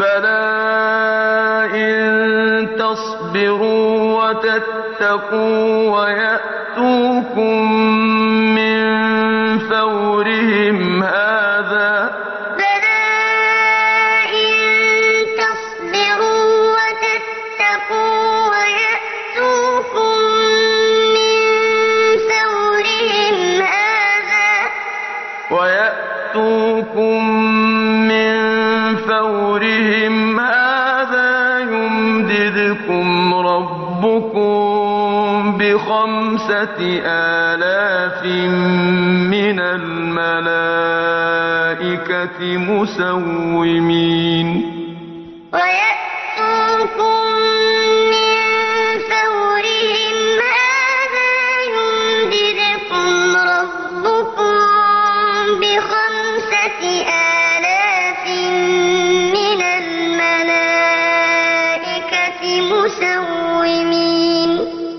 بَلَىٰ إِن تَصْبِرُوا وَتَتَّقُوا وَيَأْتُوكُم مِّن فَوْرِهِمْ يُمْدِدْكُمْ رَبُّكُم بِخَمْسَةِ آلَافٍ مِّنَ الْمَلَائِكَةِ مُسَوِّمِينَ وَيَأْتُوكُم مُسَوِّمِينَ.